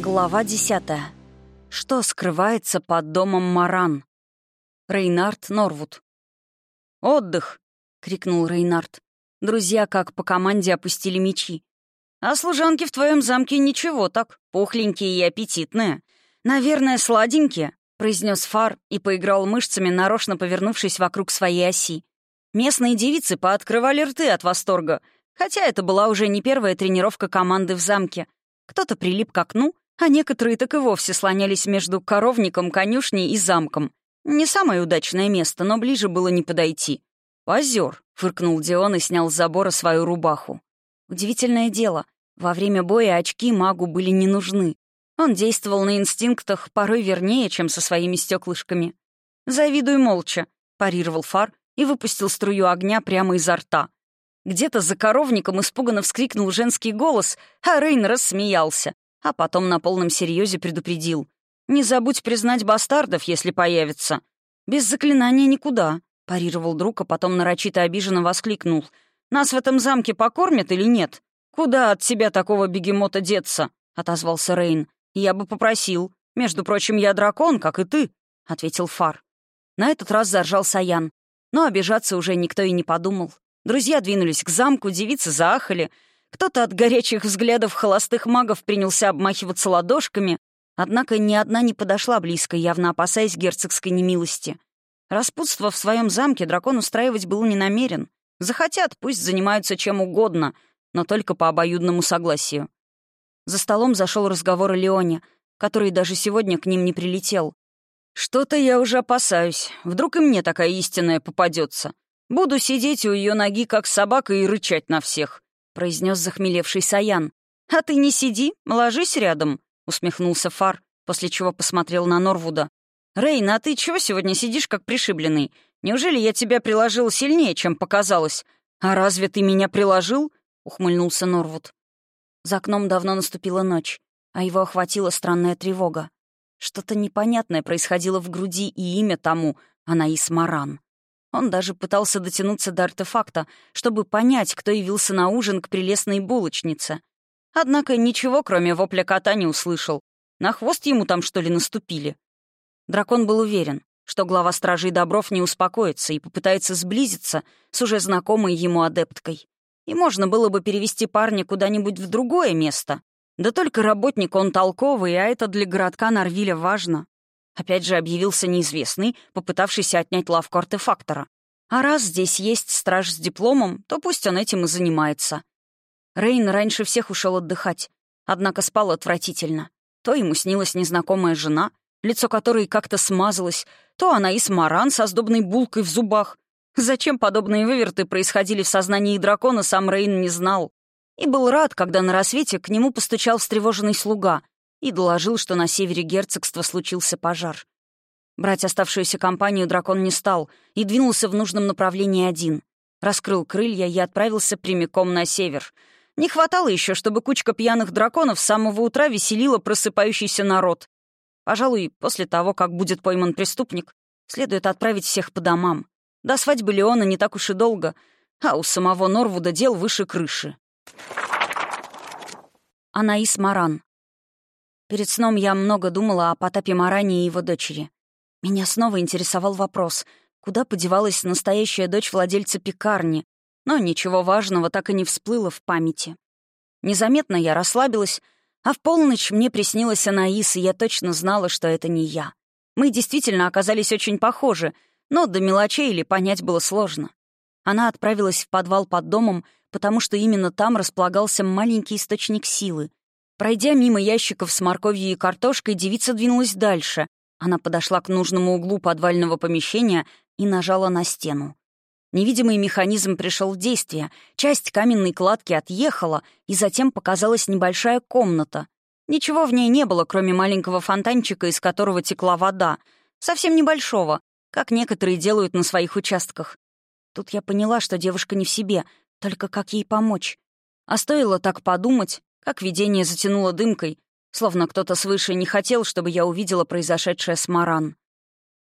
Глава десятая. Что скрывается под домом Маран? Рейнард Норвуд. «Отдых!» — крикнул Рейнард. Друзья, как по команде, опустили мечи. «А служанки в твоем замке ничего так, пухленькие и аппетитные. Наверное, сладенькие», — произнес Фар и поиграл мышцами, нарочно повернувшись вокруг своей оси. Местные девицы пооткрывали рты от восторга, хотя это была уже не первая тренировка команды в замке. Кто-то прилип к окну, а некоторые так и вовсе слонялись между коровником, конюшней и замком. Не самое удачное место, но ближе было не подойти. «Позер», — фыркнул Дион и снял с забора свою рубаху. Удивительное дело, во время боя очки магу были не нужны. Он действовал на инстинктах порой вернее, чем со своими стеклышками. «Завидуй молча», — парировал Фар и выпустил струю огня прямо изо рта. Где-то за коровником испуганно вскрикнул женский голос, а Рейн рассмеялся, а потом на полном серьезе предупредил. «Не забудь признать бастардов, если появится. Без заклинания никуда», — парировал друг, а потом нарочито обиженно воскликнул. «Нас в этом замке покормят или нет? Куда от тебя такого бегемота деться?» — отозвался Рейн. «Я бы попросил. Между прочим, я дракон, как и ты», — ответил Фар. На этот раз заржал Саян. Но обижаться уже никто и не подумал. Друзья двинулись к замку, девицы заахали. Кто-то от горячих взглядов холостых магов принялся обмахиваться ладошками, однако ни одна не подошла близко, явно опасаясь герцогской немилости. Распутство в своем замке дракон устраивать был не намерен. Захотят, пусть занимаются чем угодно, но только по обоюдному согласию. За столом зашел разговор о Леоне, который даже сегодня к ним не прилетел. «Что-то я уже опасаюсь. Вдруг и мне такая истинная попадется. Буду сидеть у ее ноги, как собака, и рычать на всех», — произнес захмелевший Саян. «А ты не сиди, ложись рядом», — усмехнулся Фар, после чего посмотрел на Норвуда. «Рейн, а ты чего сегодня сидишь, как пришибленный? Неужели я тебя приложил сильнее, чем показалось? А разве ты меня приложил?» — ухмыльнулся Норвуд. За окном давно наступила ночь, а его охватила странная тревога. Что-то непонятное происходило в груди, и имя тому — Анаис Маран. Он даже пытался дотянуться до артефакта, чтобы понять, кто явился на ужин к прелестной булочнице. Однако ничего, кроме вопля кота, не услышал. На хвост ему там, что ли, наступили? Дракон был уверен, что глава стражей Добров не успокоится и попытается сблизиться с уже знакомой ему адепткой. И можно было бы перевести парня куда-нибудь в другое место, да только работник он толковый, а это для городка Норвиля важно. Опять же объявился неизвестный, попытавшийся отнять лавку артефактора. А раз здесь есть страж с дипломом, то пусть он этим и занимается. Рейн раньше всех ушел отдыхать, однако спал отвратительно. То ему снилась незнакомая жена, лицо которой как-то смазалось, то она и со сдобной булкой в зубах. Зачем подобные выверты происходили в сознании дракона, сам Рейн не знал и был рад, когда на рассвете к нему постучал встревоженный слуга и доложил, что на севере герцогства случился пожар. Брать оставшуюся компанию дракон не стал и двинулся в нужном направлении один. Раскрыл крылья и отправился прямиком на север. Не хватало еще, чтобы кучка пьяных драконов с самого утра веселила просыпающийся народ. Пожалуй, после того, как будет пойман преступник, следует отправить всех по домам. До свадьбы Леона не так уж и долго, а у самого Норвуда дел выше крыши. Анаис Маран. Перед сном я много думала о Потапе Маране и его дочери. Меня снова интересовал вопрос, куда подевалась настоящая дочь владельца пекарни, но ничего важного так и не всплыло в памяти. Незаметно я расслабилась, а в полночь мне приснилась Анаис, и я точно знала, что это не я. Мы действительно оказались очень похожи, но до мелочей или понять было сложно. Она отправилась в подвал под домом, потому что именно там располагался маленький источник силы. Пройдя мимо ящиков с морковью и картошкой, девица двинулась дальше. Она подошла к нужному углу подвального помещения и нажала на стену. Невидимый механизм пришел в действие, часть каменной кладки отъехала, и затем показалась небольшая комната. Ничего в ней не было, кроме маленького фонтанчика, из которого текла вода. Совсем небольшого, как некоторые делают на своих участках. Тут я поняла, что девушка не в себе, только как ей помочь? А стоило так подумать, как видение затянуло дымкой, словно кто-то свыше не хотел, чтобы я увидела произошедшее с Маран.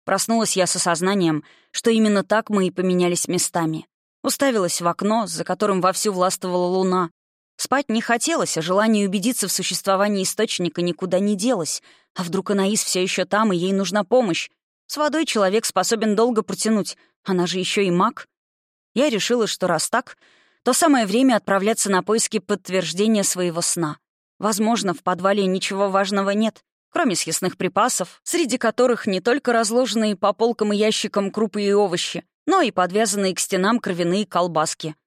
Проснулась я с осознанием, что именно так мы и поменялись местами. Уставилась в окно, за которым вовсю властвовала луна. Спать не хотелось, а желание убедиться в существовании источника никуда не делось. А вдруг Анаис все еще там, и ей нужна помощь? С водой человек способен долго протянуть, она же еще и маг. Я решила, что раз так, то самое время отправляться на поиски подтверждения своего сна. Возможно, в подвале ничего важного нет, кроме съестных припасов, среди которых не только разложенные по полкам и ящикам крупы и овощи, но и подвязанные к стенам кровяные колбаски.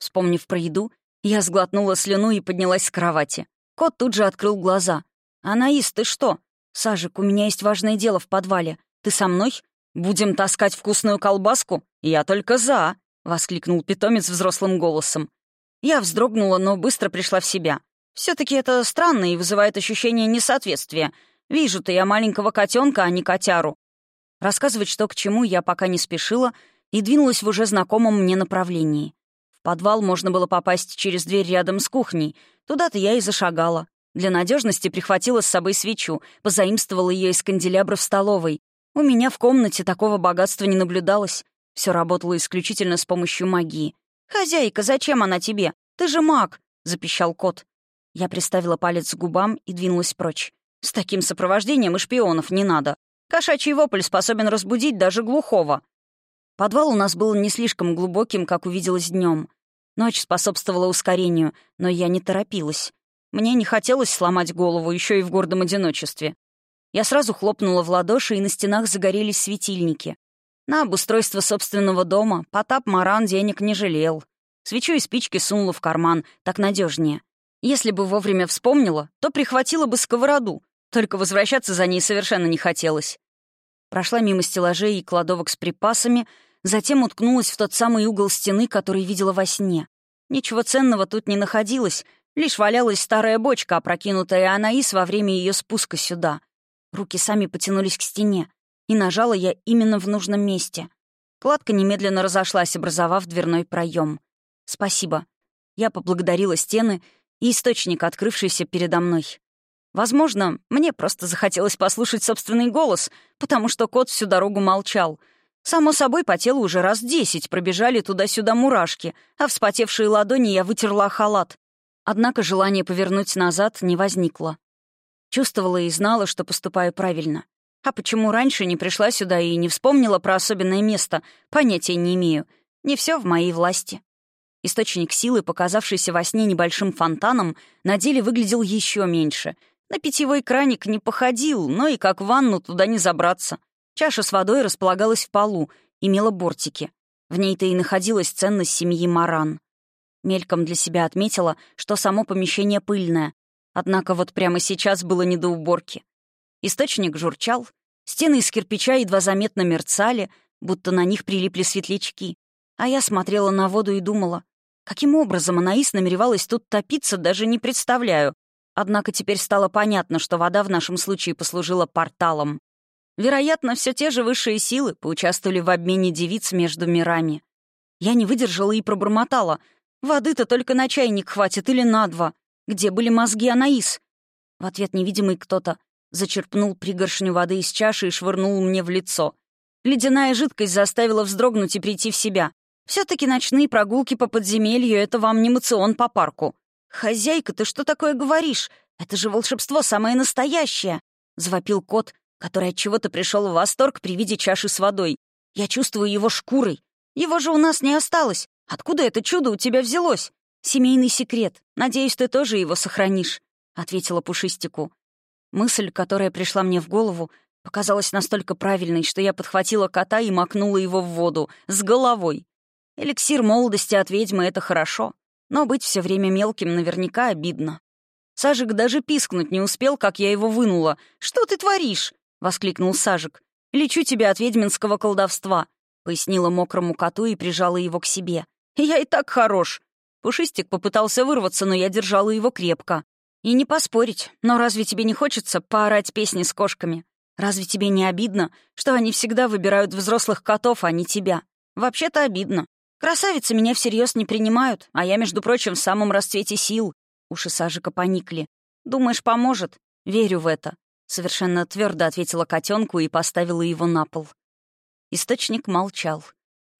Вспомнив про еду, я сглотнула слюну и поднялась с кровати. Кот тут же открыл глаза. «Анаис, ты что? Сажик, у меня есть важное дело в подвале. Ты со мной? Будем таскать вкусную колбаску? Я только за!» — воскликнул питомец взрослым голосом. Я вздрогнула, но быстро пришла в себя. все таки это странно и вызывает ощущение несоответствия. Вижу-то я маленького котенка, а не котяру. Рассказывать, что к чему, я пока не спешила и двинулась в уже знакомом мне направлении. В подвал можно было попасть через дверь рядом с кухней. Туда-то я и зашагала. Для надежности прихватила с собой свечу, позаимствовала ее из канделябра в столовой. У меня в комнате такого богатства не наблюдалось. Все работало исключительно с помощью магии. «Хозяйка, зачем она тебе? Ты же маг!» — запищал кот. Я приставила палец к губам и двинулась прочь. «С таким сопровождением и шпионов не надо. Кошачий вопль способен разбудить даже глухого. Подвал у нас был не слишком глубоким, как увиделось днем. Ночь способствовала ускорению, но я не торопилась. Мне не хотелось сломать голову еще и в гордом одиночестве. Я сразу хлопнула в ладоши, и на стенах загорелись светильники. На обустройство собственного дома Потап Маран денег не жалел. Свечу и спички сунула в карман, так надежнее. Если бы вовремя вспомнила, то прихватила бы сковороду, только возвращаться за ней совершенно не хотелось. Прошла мимо стеллажей и кладовок с припасами, затем уткнулась в тот самый угол стены, который видела во сне. Ничего ценного тут не находилось, лишь валялась старая бочка, опрокинутая Анаис во время ее спуска сюда. Руки сами потянулись к стене, и нажала я именно в нужном месте. Кладка немедленно разошлась, образовав дверной проем. «Спасибо». Я поблагодарила стены и источник, открывшийся передо мной. Возможно, мне просто захотелось послушать собственный голос, потому что кот всю дорогу молчал. Само собой, по телу уже раз десять пробежали туда-сюда мурашки, а вспотевшие ладони я вытерла халат. Однако желание повернуть назад не возникло. Чувствовала и знала, что поступаю правильно. А почему раньше не пришла сюда и не вспомнила про особенное место, понятия не имею. Не все в моей власти. Источник силы, показавшийся во сне небольшим фонтаном, на деле выглядел еще меньше — на питьевой краник не походил, но и как ванну туда не забраться. Чаша с водой располагалась в полу, имела бортики. В ней-то и находилась ценность семьи Маран. Мельком для себя отметила, что само помещение пыльное. Однако вот прямо сейчас было не до уборки. Источник журчал, стены из кирпича едва заметно мерцали, будто на них прилипли светлячки. А я смотрела на воду и думала, каким образом Анаис намеревалась тут топиться, даже не представляю. Однако теперь стало понятно, что вода в нашем случае послужила порталом. Вероятно, все те же высшие силы поучаствовали в обмене девиц между мирами. Я не выдержала и пробормотала. «Воды-то только на чайник хватит или на два. Где были мозги Анаис?» В ответ невидимый кто-то зачерпнул пригоршню воды из чаши и швырнул мне в лицо. Ледяная жидкость заставила вздрогнуть и прийти в себя. все таки ночные прогулки по подземелью — это вам не мацион по парку. «Хозяйка, ты что такое говоришь? Это же волшебство самое настоящее!» — завопил кот, который от чего то пришел в восторг при виде чаши с водой. «Я чувствую его шкурой. Его же у нас не осталось. Откуда это чудо у тебя взялось? Семейный секрет. Надеюсь, ты тоже его сохранишь», — ответила Пушистику. Мысль, которая пришла мне в голову, показалась настолько правильной, что я подхватила кота и макнула его в воду, с головой. Эликсир молодости от ведьмы — это хорошо. Но быть все время мелким наверняка обидно. Сажик даже пискнуть не успел, как я его вынула. «Что ты творишь?» — воскликнул Сажик. «Лечу тебя от ведьминского колдовства», — пояснила мокрому коту и прижала его к себе. «Я и так хорош». Пушистик попытался вырваться, но я держала его крепко. «И не поспорить, но разве тебе не хочется поорать песни с кошками? Разве тебе не обидно, что они всегда выбирают взрослых котов, а не тебя? Вообще-то обидно. Красавицы меня всерьез не принимают, а я, между прочим, в самом расцвете сил. Уши Сажика поникли. Думаешь, поможет? Верю в это. Совершенно твердо ответила котенку и поставила его на пол. Источник молчал.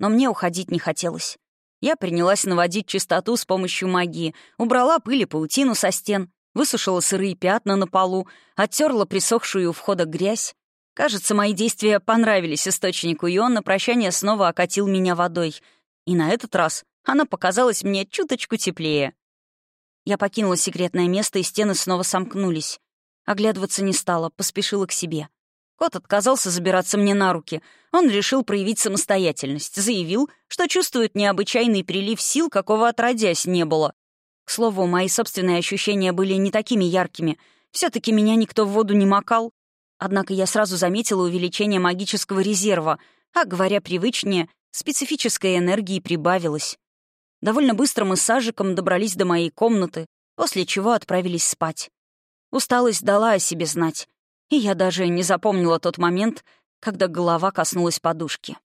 Но мне уходить не хотелось. Я принялась наводить чистоту с помощью магии, убрала пыль и паутину со стен, высушила сырые пятна на полу, оттерла присохшую у входа грязь. Кажется, мои действия понравились источнику, и он на прощание снова окатил меня водой. И на этот раз она показалась мне чуточку теплее. Я покинула секретное место, и стены снова сомкнулись. Оглядываться не стала, поспешила к себе. Кот отказался забираться мне на руки. Он решил проявить самостоятельность, заявил, что чувствует необычайный прилив сил, какого отродясь не было. К слову, мои собственные ощущения были не такими яркими. все таки меня никто в воду не макал. Однако я сразу заметила увеличение магического резерва, а, говоря привычнее, специфической энергии прибавилось. Довольно быстро мы с Сажиком добрались до моей комнаты, после чего отправились спать. Усталость дала о себе знать и я даже не запомнила тот момент, когда голова коснулась подушки.